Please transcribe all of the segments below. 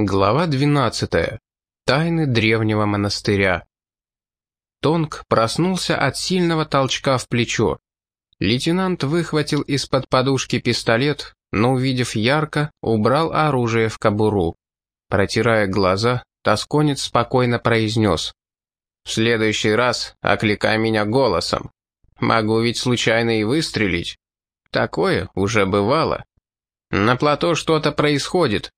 Глава 12. Тайны древнего монастыря. Тонг проснулся от сильного толчка в плечо. Лейтенант выхватил из-под подушки пистолет, но, увидев ярко, убрал оружие в кобуру. Протирая глаза, тосконец спокойно произнес. «В следующий раз окликай меня голосом. Могу ведь случайно и выстрелить. Такое уже бывало. На плато что-то происходит, —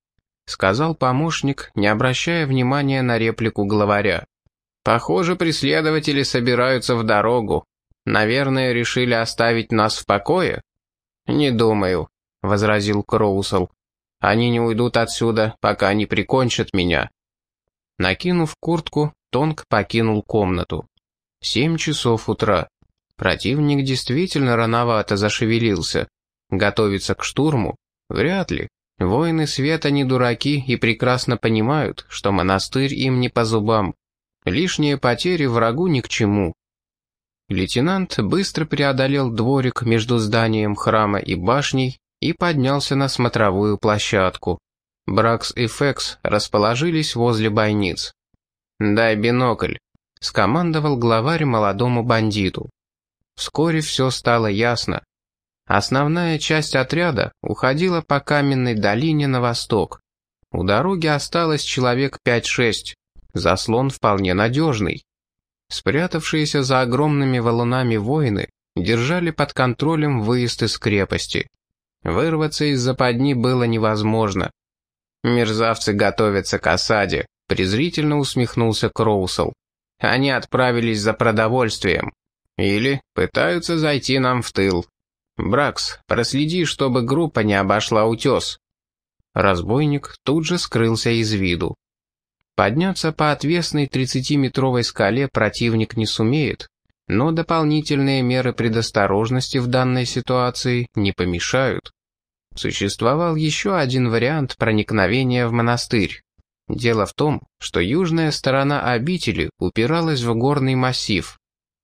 сказал помощник, не обращая внимания на реплику главаря. «Похоже, преследователи собираются в дорогу. Наверное, решили оставить нас в покое?» «Не думаю», — возразил Кроусел. «Они не уйдут отсюда, пока не прикончат меня». Накинув куртку, Тонг покинул комнату. Семь часов утра. Противник действительно рановато зашевелился. Готовиться к штурму? Вряд ли. Воины света не дураки и прекрасно понимают, что монастырь им не по зубам. Лишние потери врагу ни к чему. Лейтенант быстро преодолел дворик между зданием храма и башней и поднялся на смотровую площадку. Бракс и Фекс расположились возле бойниц. «Дай бинокль», — скомандовал главарь молодому бандиту. Вскоре все стало ясно. Основная часть отряда уходила по каменной долине на восток. У дороги осталось человек 5-6, заслон вполне надежный. Спрятавшиеся за огромными валунами воины держали под контролем выезд из крепости. Вырваться из западни было невозможно. «Мерзавцы готовятся к осаде», — презрительно усмехнулся Кроусел. «Они отправились за продовольствием. Или пытаются зайти нам в тыл. «Бракс, проследи, чтобы группа не обошла утес». Разбойник тут же скрылся из виду. Подняться по отвесной 30-метровой скале противник не сумеет, но дополнительные меры предосторожности в данной ситуации не помешают. Существовал еще один вариант проникновения в монастырь. Дело в том, что южная сторона обители упиралась в горный массив,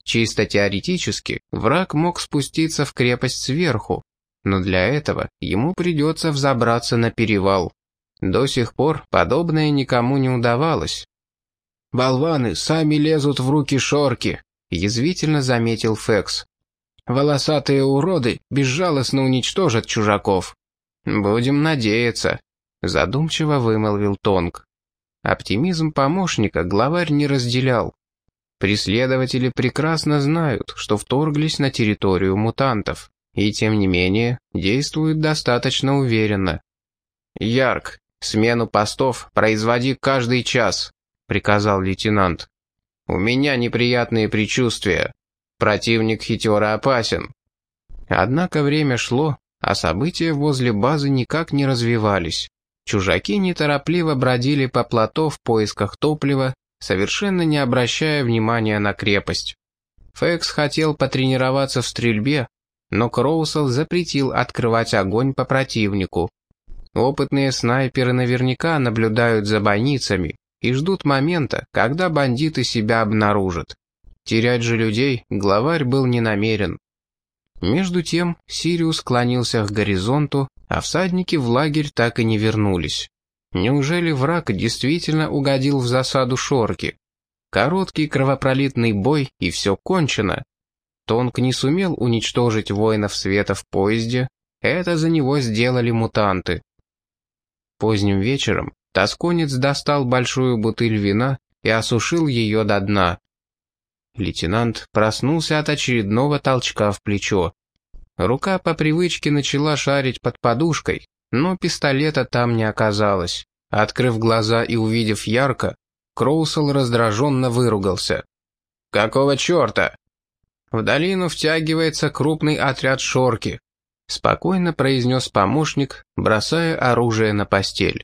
Чисто теоретически, враг мог спуститься в крепость сверху, но для этого ему придется взобраться на перевал. До сих пор подобное никому не удавалось. «Болваны сами лезут в руки шорки», — язвительно заметил Фекс. «Волосатые уроды безжалостно уничтожат чужаков». «Будем надеяться», — задумчиво вымолвил Тонг. Оптимизм помощника главарь не разделял. Преследователи прекрасно знают, что вторглись на территорию мутантов, и тем не менее действуют достаточно уверенно. «Ярк, смену постов производи каждый час», — приказал лейтенант. «У меня неприятные предчувствия. Противник хитер и опасен». Однако время шло, а события возле базы никак не развивались. Чужаки неторопливо бродили по плато в поисках топлива совершенно не обращая внимания на крепость. Фэкс хотел потренироваться в стрельбе, но Кроусел запретил открывать огонь по противнику. Опытные снайперы наверняка наблюдают за бойницами и ждут момента, когда бандиты себя обнаружат. Терять же людей главарь был не намерен. Между тем Сириус склонился к горизонту, а всадники в лагерь так и не вернулись. Неужели враг действительно угодил в засаду шорки? Короткий кровопролитный бой, и все кончено. Тонк не сумел уничтожить воинов света в поезде, это за него сделали мутанты. Поздним вечером тосконец достал большую бутыль вина и осушил ее до дна. Лейтенант проснулся от очередного толчка в плечо. Рука по привычке начала шарить под подушкой, но пистолета там не оказалось. Открыв глаза и увидев ярко, Кроусел раздраженно выругался. «Какого черта?» «В долину втягивается крупный отряд шорки», — спокойно произнес помощник, бросая оружие на постель.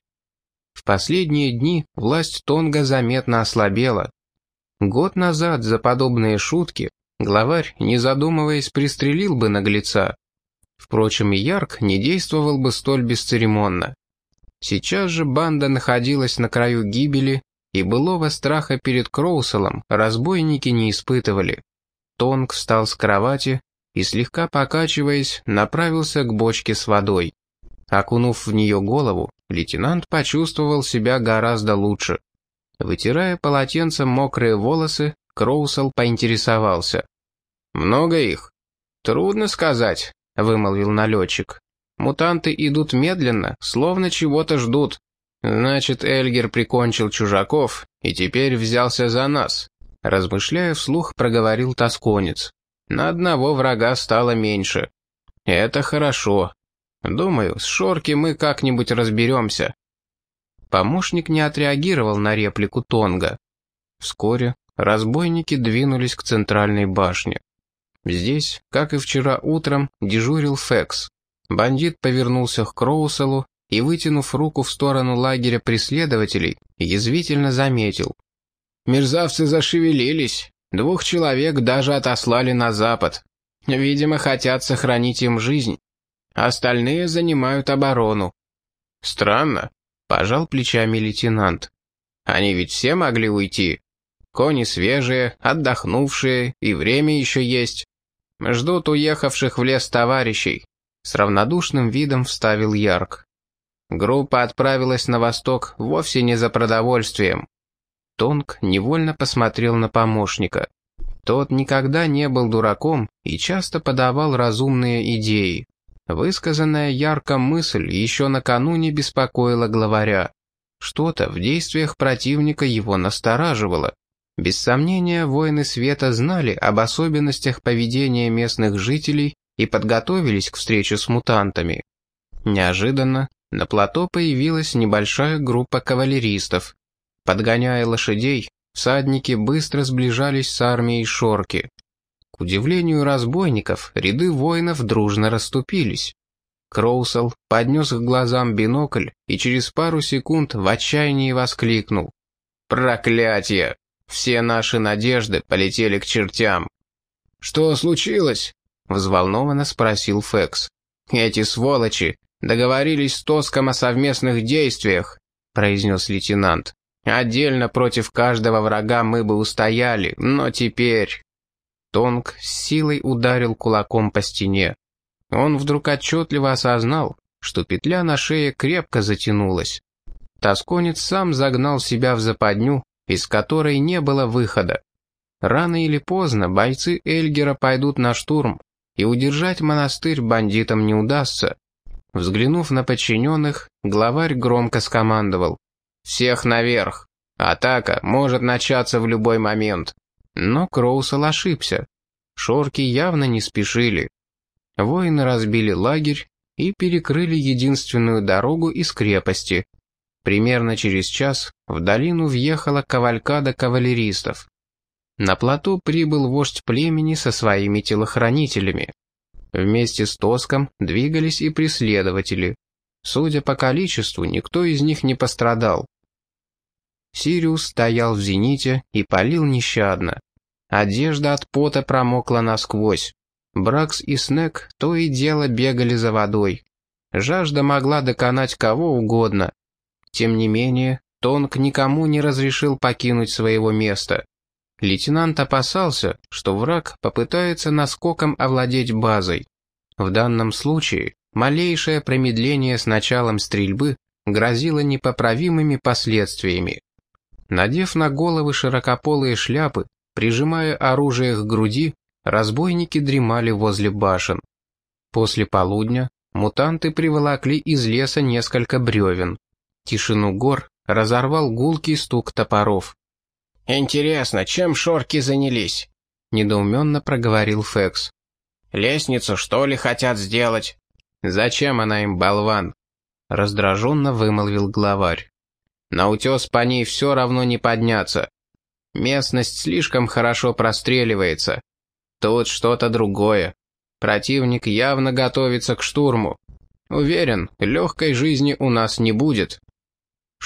В последние дни власть Тонга заметно ослабела. Год назад за подобные шутки главарь, не задумываясь, пристрелил бы наглеца. Впрочем, и Ярк не действовал бы столь бесцеремонно. Сейчас же банда находилась на краю гибели, и былого страха перед Кроуселом разбойники не испытывали. Тонг встал с кровати и, слегка покачиваясь, направился к бочке с водой. Окунув в нее голову, лейтенант почувствовал себя гораздо лучше. Вытирая полотенцем мокрые волосы, Кроусел поинтересовался. «Много их?» «Трудно сказать», — вымолвил налетчик. «Мутанты идут медленно, словно чего-то ждут. Значит, Эльгер прикончил чужаков и теперь взялся за нас», — размышляя вслух, проговорил тосконец. «На одного врага стало меньше. Это хорошо. Думаю, с Шорки мы как-нибудь разберемся». Помощник не отреагировал на реплику Тонга. Вскоре разбойники двинулись к центральной башне. Здесь, как и вчера утром, дежурил Фекс. Бандит повернулся к Кроуселу и, вытянув руку в сторону лагеря преследователей, язвительно заметил. «Мерзавцы зашевелились. Двух человек даже отослали на запад. Видимо, хотят сохранить им жизнь. Остальные занимают оборону». «Странно», — пожал плечами лейтенант. «Они ведь все могли уйти. Кони свежие, отдохнувшие, и время еще есть. Ждут уехавших в лес товарищей. С равнодушным видом вставил Ярк. Группа отправилась на восток вовсе не за продовольствием. Тонг невольно посмотрел на помощника. Тот никогда не был дураком и часто подавал разумные идеи. Высказанная ярко мысль еще накануне беспокоила главаря. Что-то в действиях противника его настораживало. Без сомнения, воины света знали об особенностях поведения местных жителей и подготовились к встрече с мутантами. Неожиданно на плато появилась небольшая группа кавалеристов. Подгоняя лошадей, всадники быстро сближались с армией Шорки. К удивлению разбойников, ряды воинов дружно расступились. Кроусел поднес к глазам бинокль и через пару секунд в отчаянии воскликнул. «Проклятие! Все наши надежды полетели к чертям. «Что случилось?» — взволнованно спросил Фекс. «Эти сволочи договорились с Тоском о совместных действиях», — произнес лейтенант. «Отдельно против каждого врага мы бы устояли, но теперь...» Тонг с силой ударил кулаком по стене. Он вдруг отчетливо осознал, что петля на шее крепко затянулась. Тосконец сам загнал себя в западню из которой не было выхода. Рано или поздно бойцы Эльгера пойдут на штурм, и удержать монастырь бандитам не удастся. Взглянув на подчиненных, главарь громко скомандовал. «Всех наверх! Атака может начаться в любой момент!» Но Кроусел ошибся. Шорки явно не спешили. Воины разбили лагерь и перекрыли единственную дорогу из крепости, Примерно через час в долину въехала кавалькада кавалеристов. На плоту прибыл вождь племени со своими телохранителями. Вместе с Тоском двигались и преследователи. Судя по количеству, никто из них не пострадал. Сириус стоял в зените и палил нещадно. Одежда от пота промокла насквозь. Бракс и Снег то и дело бегали за водой. Жажда могла доконать кого угодно, тем не менее, Тонг никому не разрешил покинуть своего места. Лейтенант опасался, что враг попытается наскоком овладеть базой. В данном случае малейшее промедление с началом стрельбы грозило непоправимыми последствиями. Надев на головы широкополые шляпы, прижимая оружие к груди, разбойники дремали возле башен. После полудня мутанты приволокли из леса несколько бревен. Тишину гор разорвал гулкий стук топоров. «Интересно, чем шорки занялись?» — недоуменно проговорил Фекс. «Лестницу, что ли, хотят сделать?» «Зачем она им, болван?» — раздраженно вымолвил главарь. «На утес по ней все равно не подняться. Местность слишком хорошо простреливается. Тут что-то другое. Противник явно готовится к штурму. Уверен, легкой жизни у нас не будет».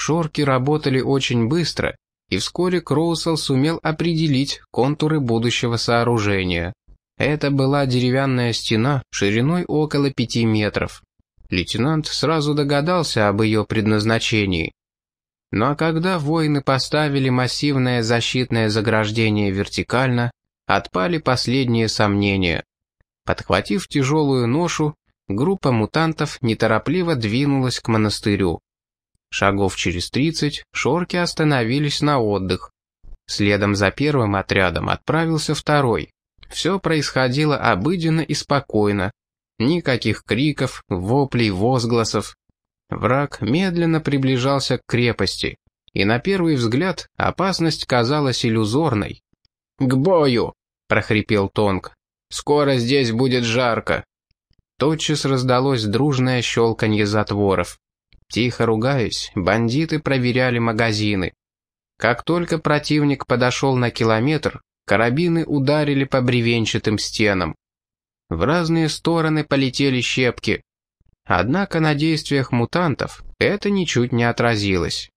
Шорки работали очень быстро, и вскоре Кроусел сумел определить контуры будущего сооружения. Это была деревянная стена шириной около пяти метров. Лейтенант сразу догадался об ее предназначении. А когда воины поставили массивное защитное заграждение вертикально, отпали последние сомнения. Подхватив тяжелую ношу, группа мутантов неторопливо двинулась к монастырю. Шагов через тридцать шорки остановились на отдых. Следом за первым отрядом отправился второй. Все происходило обыденно и спокойно. Никаких криков, воплей, возгласов. Враг медленно приближался к крепости, и на первый взгляд опасность казалась иллюзорной. «К бою!» — прохрипел Тонг. «Скоро здесь будет жарко!» Тотчас раздалось дружное щелканье затворов. Тихо ругаясь, бандиты проверяли магазины. Как только противник подошел на километр, карабины ударили по бревенчатым стенам. В разные стороны полетели щепки. Однако на действиях мутантов это ничуть не отразилось.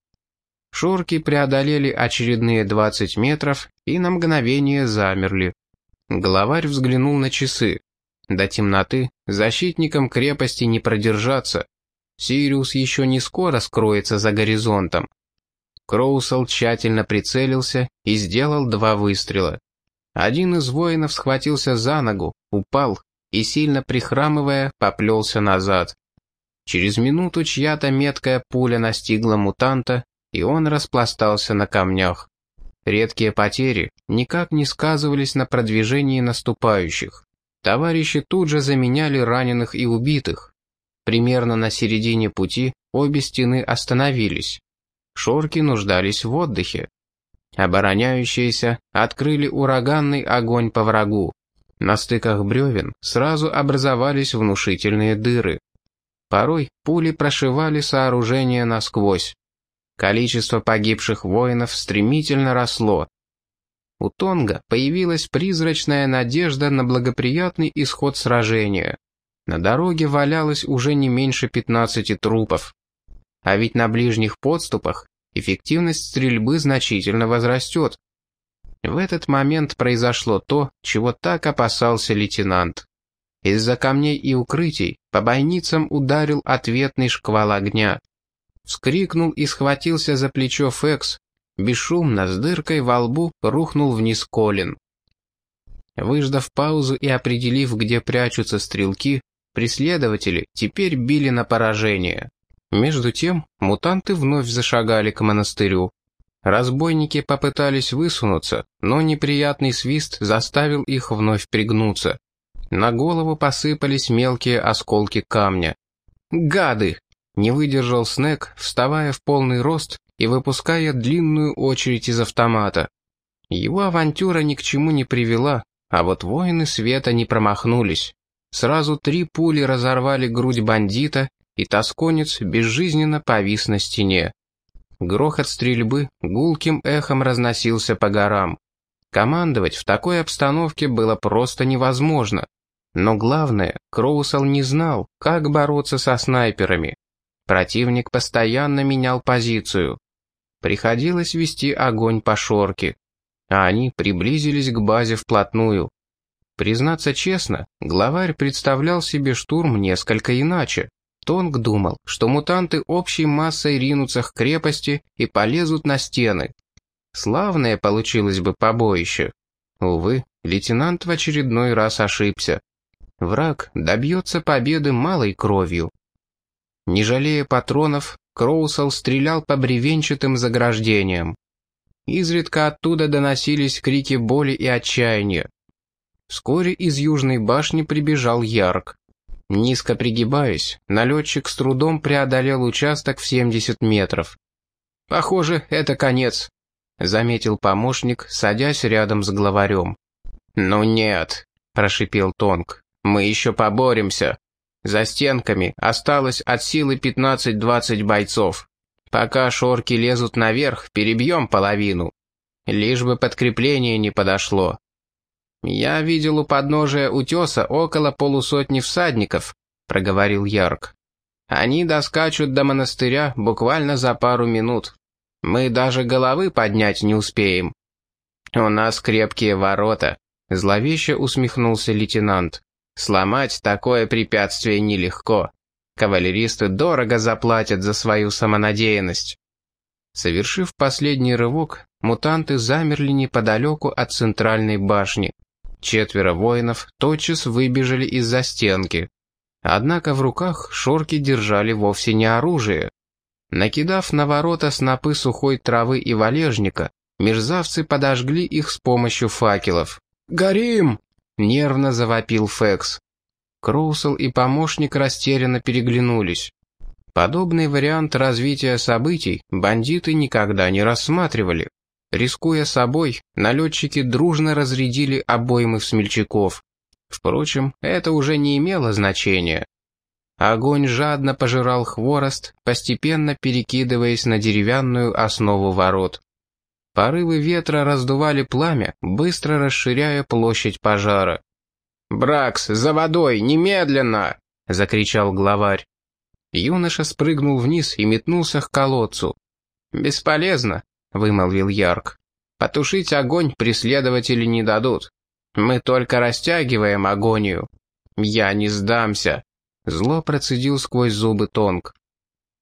Шорки преодолели очередные 20 метров и на мгновение замерли. Главарь взглянул на часы. До темноты защитникам крепости не продержаться. Сириус еще не скоро скроется за горизонтом. Кроусел тщательно прицелился и сделал два выстрела. Один из воинов схватился за ногу, упал и, сильно прихрамывая, поплелся назад. Через минуту чья-то меткая пуля настигла мутанта, и он распластался на камнях. Редкие потери никак не сказывались на продвижении наступающих. Товарищи тут же заменяли раненых и убитых. Примерно на середине пути обе стены остановились. Шорки нуждались в отдыхе. Обороняющиеся открыли ураганный огонь по врагу. На стыках бревен сразу образовались внушительные дыры. Порой пули прошивали сооружение насквозь. Количество погибших воинов стремительно росло. У Тонга появилась призрачная надежда на благоприятный исход сражения. На дороге валялось уже не меньше 15 трупов. А ведь на ближних подступах эффективность стрельбы значительно возрастет. В этот момент произошло то, чего так опасался лейтенант. Из-за камней и укрытий по бойницам ударил ответный шквал огня. Вскрикнул и схватился за плечо Фекс. Бесшумно, с дыркой во лбу, рухнул вниз Колин. Выждав паузу и определив, где прячутся стрелки, преследователи теперь били на поражение. Между тем, мутанты вновь зашагали к монастырю. Разбойники попытались высунуться, но неприятный свист заставил их вновь пригнуться. На голову посыпались мелкие осколки камня. «Гады!» — не выдержал Снег, вставая в полный рост и выпуская длинную очередь из автомата. Его авантюра ни к чему не привела, а вот воины света не промахнулись. Сразу три пули разорвали грудь бандита и тосконец безжизненно повис на стене. Грохот стрельбы гулким эхом разносился по горам. Командовать в такой обстановке было просто невозможно. Но главное, Кроусел не знал, как бороться со снайперами. Противник постоянно менял позицию. Приходилось вести огонь по шорке. А они приблизились к базе вплотную. Признаться честно, главарь представлял себе штурм несколько иначе. Тонг думал, что мутанты общей массой ринутся к крепости и полезут на стены. Славное получилось бы побоище. Увы, лейтенант в очередной раз ошибся. Враг добьется победы малой кровью. Не жалея патронов, Кроусел стрелял по бревенчатым заграждениям. Изредка оттуда доносились крики боли и отчаяния. Вскоре из южной башни прибежал Ярк. Низко пригибаясь, налетчик с трудом преодолел участок в 70 метров. «Похоже, это конец», — заметил помощник, садясь рядом с главарем. «Ну нет», — прошипел Тонг, — «мы еще поборемся. За стенками осталось от силы 15-20 бойцов. Пока шорки лезут наверх, перебьем половину. Лишь бы подкрепление не подошло. «Я видел у подножия утеса около полусотни всадников», — проговорил Ярк. «Они доскачут до монастыря буквально за пару минут. Мы даже головы поднять не успеем». «У нас крепкие ворота», — зловеще усмехнулся лейтенант. «Сломать такое препятствие нелегко. Кавалеристы дорого заплатят за свою самонадеянность». Совершив последний рывок, мутанты замерли неподалеку от центральной башни. Четверо воинов тотчас выбежали из-за стенки. Однако в руках шорки держали вовсе не оружие. Накидав на ворота снопы сухой травы и валежника, мерзавцы подожгли их с помощью факелов. «Горим!» — нервно завопил Фекс. Кроусел и помощник растерянно переглянулись. Подобный вариант развития событий бандиты никогда не рассматривали. Рискуя собой, налетчики дружно разрядили обоймы в смельчаков. Впрочем, это уже не имело значения. Огонь жадно пожирал хворост, постепенно перекидываясь на деревянную основу ворот. Порывы ветра раздували пламя, быстро расширяя площадь пожара. «Бракс, за водой, немедленно!» — закричал главарь. Юноша спрыгнул вниз и метнулся к колодцу. «Бесполезно», — вымолвил Ярк. «Потушить огонь преследователи не дадут. Мы только растягиваем агонию. Я не сдамся». Зло процедил сквозь зубы Тонг.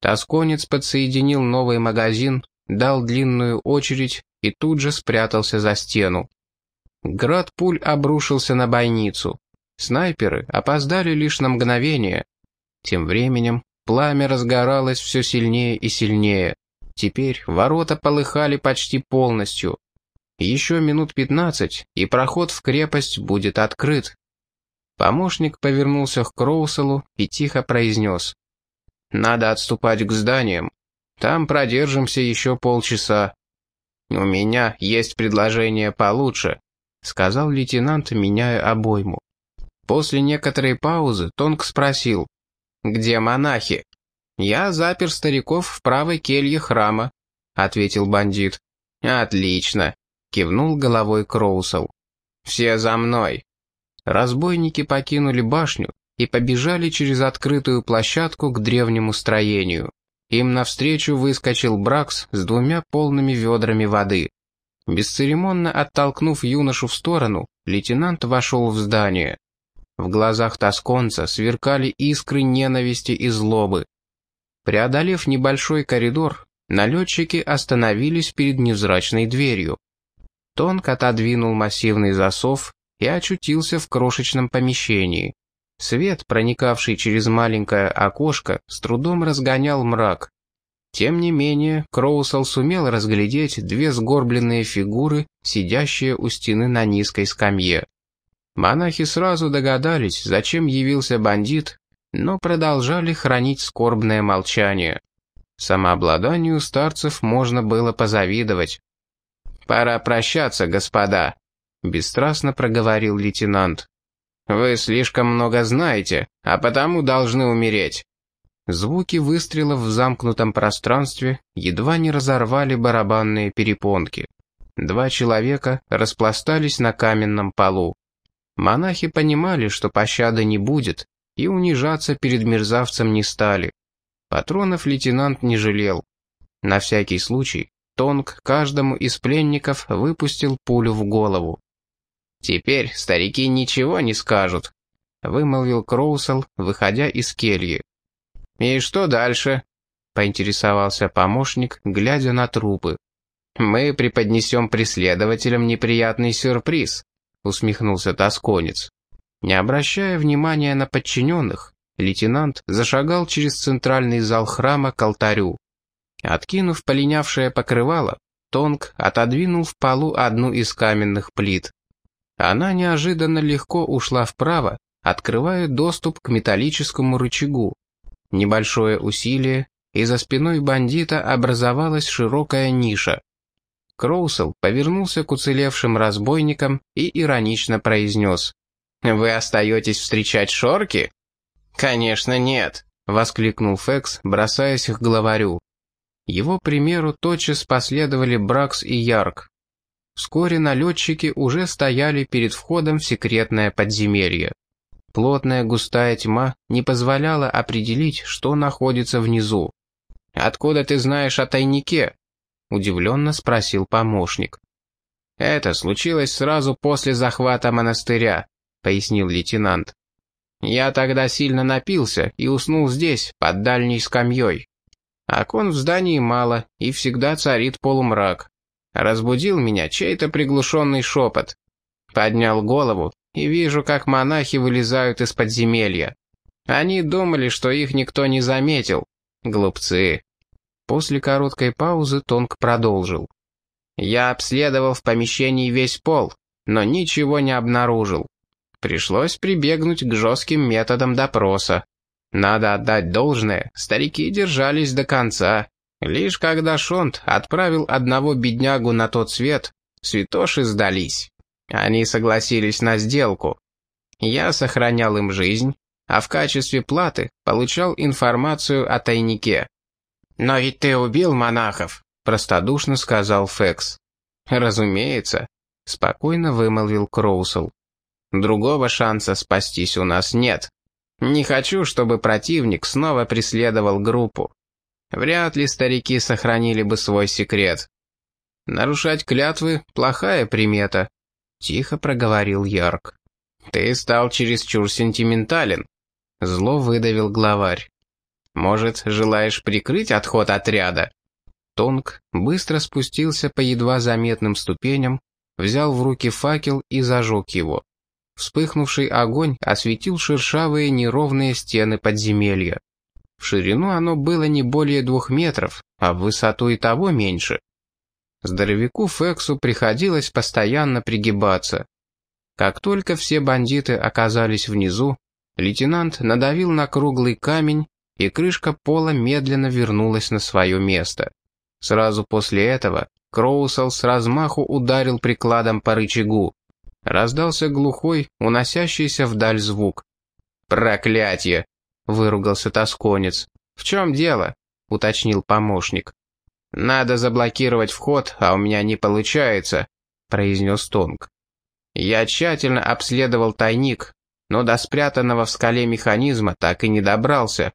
Тосконец подсоединил новый магазин, дал длинную очередь и тут же спрятался за стену. Град пуль обрушился на бойницу. Снайперы опоздали лишь на мгновение. Тем временем пламя разгоралось все сильнее и сильнее. Теперь ворота полыхали почти полностью. Еще минут пятнадцать, и проход в крепость будет открыт. Помощник повернулся к Кроуселу и тихо произнес. «Надо отступать к зданиям. Там продержимся еще полчаса». «У меня есть предложение получше», — сказал лейтенант, меняя обойму. После некоторой паузы Тонг спросил. «Где монахи?» «Я запер стариков в правой келье храма», — ответил бандит. «Отлично», — кивнул головой Кроусел. «Все за мной». Разбойники покинули башню и побежали через открытую площадку к древнему строению. Им навстречу выскочил Бракс с двумя полными ведрами воды. Бесцеремонно оттолкнув юношу в сторону, лейтенант вошел в здание. В глазах тосконца сверкали искры ненависти и злобы. Преодолев небольшой коридор, налетчики остановились перед невзрачной дверью. Тонк отодвинул массивный засов и очутился в крошечном помещении. Свет, проникавший через маленькое окошко, с трудом разгонял мрак. Тем не менее, Кроусел сумел разглядеть две сгорбленные фигуры, сидящие у стены на низкой скамье. Монахи сразу догадались, зачем явился бандит, но продолжали хранить скорбное молчание. Самообладанию старцев можно было позавидовать. «Пора прощаться, господа», — бесстрастно проговорил лейтенант. «Вы слишком много знаете, а потому должны умереть». Звуки выстрелов в замкнутом пространстве едва не разорвали барабанные перепонки. Два человека распластались на каменном полу. Монахи понимали, что пощады не будет, и унижаться перед мерзавцем не стали. Патронов лейтенант не жалел. На всякий случай Тонг каждому из пленников выпустил пулю в голову. «Теперь старики ничего не скажут», — вымолвил Кроусел, выходя из кельи. «И что дальше?» — поинтересовался помощник, глядя на трупы. «Мы преподнесем преследователям неприятный сюрприз», — усмехнулся тосконец. Не обращая внимания на подчиненных, лейтенант зашагал через центральный зал храма к алтарю. Откинув полинявшее покрывало, Тонг отодвинул в полу одну из каменных плит. Она неожиданно легко ушла вправо, открывая доступ к металлическому рычагу. Небольшое усилие, и за спиной бандита образовалась широкая ниша. Кроусел повернулся к уцелевшим разбойникам и иронично произнес. «Вы остаетесь встречать шорки?» «Конечно нет», — воскликнул Фекс, бросаясь к главарю. Его примеру тотчас последовали Бракс и Ярк. Вскоре налетчики уже стояли перед входом в секретное подземелье. Плотная густая тьма не позволяла определить, что находится внизу. «Откуда ты знаешь о тайнике?» — удивленно спросил помощник. «Это случилось сразу после захвата монастыря», — пояснил лейтенант. «Я тогда сильно напился и уснул здесь, под дальней скамьей. Окон в здании мало, и всегда царит полумрак. Разбудил меня чей-то приглушенный шепот. Поднял голову и вижу, как монахи вылезают из подземелья. Они думали, что их никто не заметил. Глупцы. После короткой паузы Тонг продолжил. «Я обследовал в помещении весь пол, но ничего не обнаружил. Пришлось прибегнуть к жестким методам допроса. Надо отдать должное, старики держались до конца. Лишь когда Шонт отправил одного беднягу на тот свет, святоши сдались. Они согласились на сделку. Я сохранял им жизнь, а в качестве платы получал информацию о тайнике. «Но ведь ты убил монахов», — простодушно сказал Фекс. «Разумеется», — спокойно вымолвил Кроусел. «Другого шанса спастись у нас нет. Не хочу, чтобы противник снова преследовал группу. Вряд ли старики сохранили бы свой секрет. Нарушать клятвы — плохая примета», — тихо проговорил Ярк. «Ты стал чересчур сентиментален», — зло выдавил главарь. «Может, желаешь прикрыть отход отряда?» Тонг быстро спустился по едва заметным ступеням, взял в руки факел и зажег его. Вспыхнувший огонь осветил шершавые неровные стены подземелья. В ширину оно было не более двух метров, а в высоту и того меньше. Здоровяку Фексу приходилось постоянно пригибаться. Как только все бандиты оказались внизу, лейтенант надавил на круглый камень, и крышка пола медленно вернулась на свое место. Сразу после этого Кроусел с размаху ударил прикладом по рычагу. Раздался глухой, уносящийся вдаль звук. «Проклятие!» — выругался тосконец. «В чем дело?» — уточнил помощник. «Надо заблокировать вход, а у меня не получается», — произнес Тонг. «Я тщательно обследовал тайник, но до спрятанного в скале механизма так и не добрался.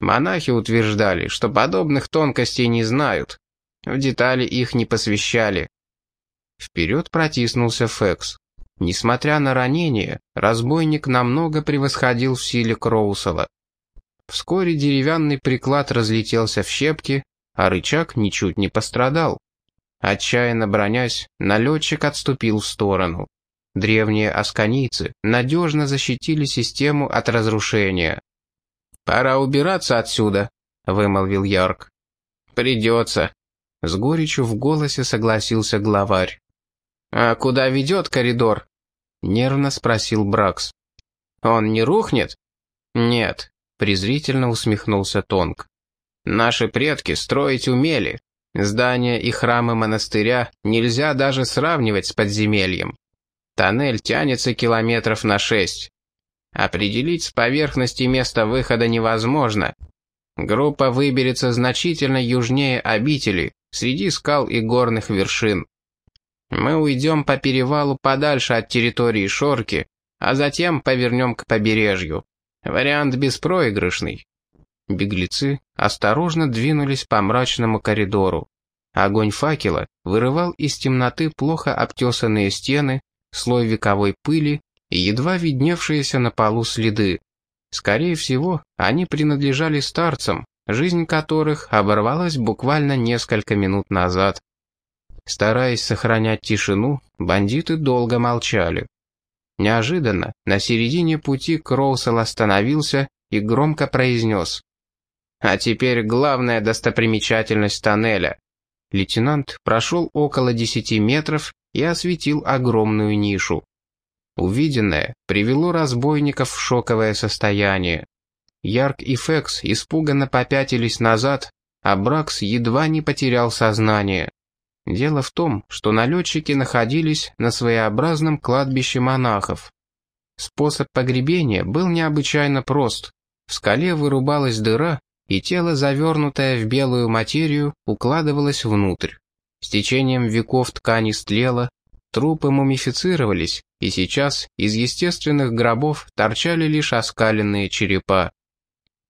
Монахи утверждали, что подобных тонкостей не знают. В детали их не посвящали. Вперед протиснулся Фекс. Несмотря на ранение, разбойник намного превосходил в силе Кроусела. Вскоре деревянный приклад разлетелся в щепки, а рычаг ничуть не пострадал. Отчаянно бронясь, налетчик отступил в сторону. Древние асканийцы надежно защитили систему от разрушения. «Пора убираться отсюда», — вымолвил Ярк. «Придется», — с горечью в голосе согласился главарь. «А куда ведет коридор?» — нервно спросил Бракс. «Он не рухнет?» «Нет», — презрительно усмехнулся Тонг. «Наши предки строить умели. Здания и храмы монастыря нельзя даже сравнивать с подземельем. Тоннель тянется километров на шесть. Определить с поверхности место выхода невозможно. Группа выберется значительно южнее обители, среди скал и горных вершин. Мы уйдем по перевалу подальше от территории Шорки, а затем повернем к побережью. Вариант беспроигрышный. Беглецы осторожно двинулись по мрачному коридору. Огонь факела вырывал из темноты плохо обтесанные стены, слой вековой пыли и едва видневшиеся на полу следы. Скорее всего, они принадлежали старцам, жизнь которых оборвалась буквально несколько минут назад. Стараясь сохранять тишину, бандиты долго молчали. Неожиданно, на середине пути Кроусел остановился и громко произнес. «А теперь главная достопримечательность тоннеля». Лейтенант прошел около десяти метров и осветил огромную нишу. Увиденное привело разбойников в шоковое состояние. Ярк и Фекс испуганно попятились назад, а Бракс едва не потерял сознание. Дело в том, что налетчики находились на своеобразном кладбище монахов. Способ погребения был необычайно прост. В скале вырубалась дыра, и тело, завернутое в белую материю, укладывалось внутрь. С течением веков ткань истлела, Трупы мумифицировались, и сейчас из естественных гробов торчали лишь оскаленные черепа.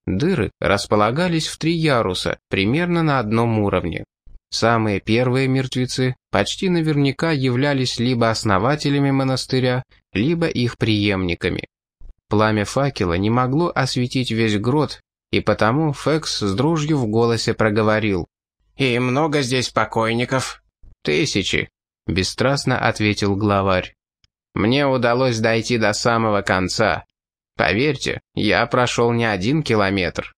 Дыры располагались в три яруса, примерно на одном уровне. Самые первые мертвецы почти наверняка являлись либо основателями монастыря, либо их преемниками. Пламя факела не могло осветить весь грот, и потому Фекс с дружью в голосе проговорил. «И много здесь покойников?» «Тысячи», — бесстрастно ответил главарь. «Мне удалось дойти до самого конца. Поверьте, я прошел не один километр».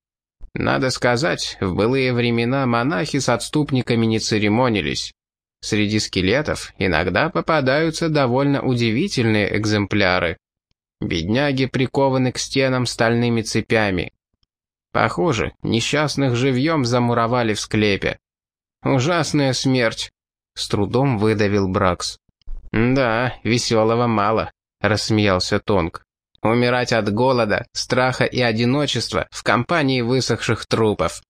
Надо сказать, в былые времена монахи с отступниками не церемонились. Среди скелетов иногда попадаются довольно удивительные экземпляры. Бедняги прикованы к стенам стальными цепями. Похоже, несчастных живьем замуровали в склепе. Ужасная смерть, с трудом выдавил Бракс. «Да, веселого мало», — рассмеялся Тонг. «Умирать от голода, страха и одиночества в компании высохших трупов.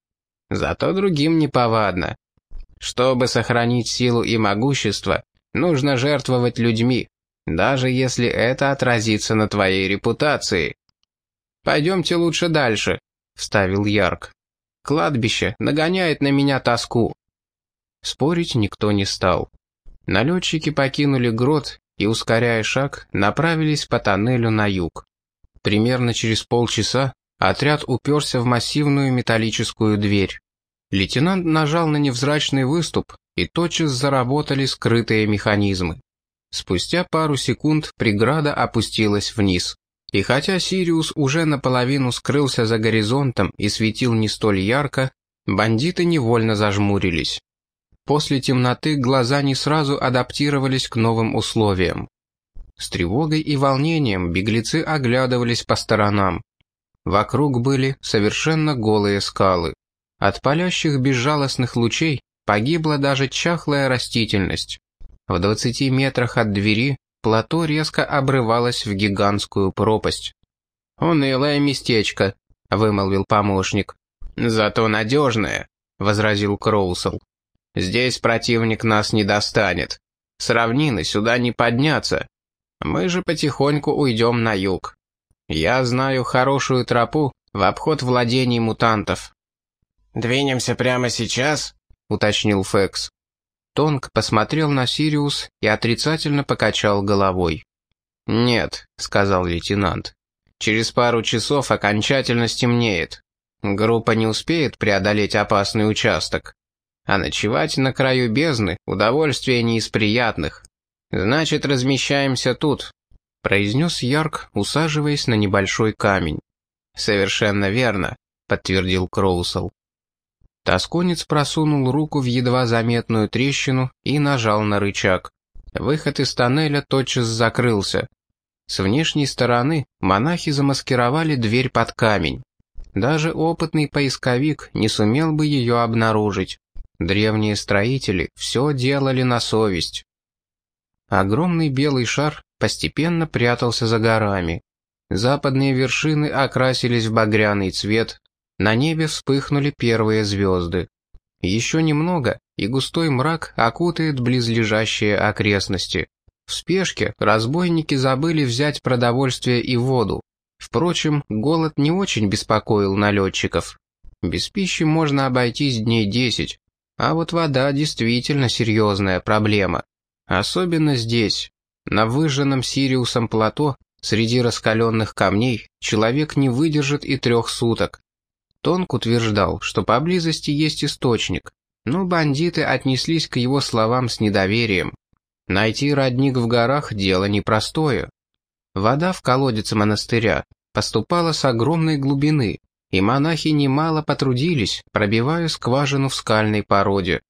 Зато другим неповадно. Чтобы сохранить силу и могущество, нужно жертвовать людьми, даже если это отразится на твоей репутации. «Пойдемте лучше дальше», — вставил Ярк. «Кладбище нагоняет на меня тоску». Спорить никто не стал. Налетчики покинули грот и, ускоряя шаг, направились по тоннелю на юг. Примерно через полчаса отряд уперся в массивную металлическую дверь. Лейтенант нажал на невзрачный выступ, и тотчас заработали скрытые механизмы. Спустя пару секунд преграда опустилась вниз. И хотя Сириус уже наполовину скрылся за горизонтом и светил не столь ярко, бандиты невольно зажмурились. После темноты глаза не сразу адаптировались к новым условиям. С тревогой и волнением беглецы оглядывались по сторонам. Вокруг были совершенно голые скалы. От палящих безжалостных лучей погибла даже чахлая растительность. В 20 метрах от двери плато резко обрывалось в гигантскую пропасть. «Унылое местечко», — вымолвил помощник. «Зато надежное», — возразил Кроусел. «Здесь противник нас не достанет. С равнины сюда не подняться. Мы же потихоньку уйдем на юг. Я знаю хорошую тропу в обход владений мутантов. «Двинемся прямо сейчас?» — уточнил Фекс. Тонг посмотрел на Сириус и отрицательно покачал головой. «Нет», — сказал лейтенант. «Через пару часов окончательно стемнеет. Группа не успеет преодолеть опасный участок. А ночевать на краю бездны — удовольствие не из приятных. Значит, размещаемся тут», — произнес Ярк, усаживаясь на небольшой камень. «Совершенно верно», — подтвердил Кроусел. Тосконец просунул руку в едва заметную трещину и нажал на рычаг. Выход из тоннеля тотчас закрылся. С внешней стороны монахи замаскировали дверь под камень. Даже опытный поисковик не сумел бы ее обнаружить. Древние строители все делали на совесть. Огромный белый шар постепенно прятался за горами. Западные вершины окрасились в багряный цвет, на небе вспыхнули первые звезды. Еще немного, и густой мрак окутает близлежащие окрестности. В спешке разбойники забыли взять продовольствие и воду. Впрочем, голод не очень беспокоил налетчиков. Без пищи можно обойтись дней десять, а вот вода действительно серьезная проблема. Особенно здесь, на выжженном Сириусом плато, среди раскаленных камней, человек не выдержит и трех суток. Тонк утверждал, что поблизости есть источник, но бандиты отнеслись к его словам с недоверием. Найти родник в горах – дело непростое. Вода в колодец монастыря поступала с огромной глубины, и монахи немало потрудились, пробивая скважину в скальной породе.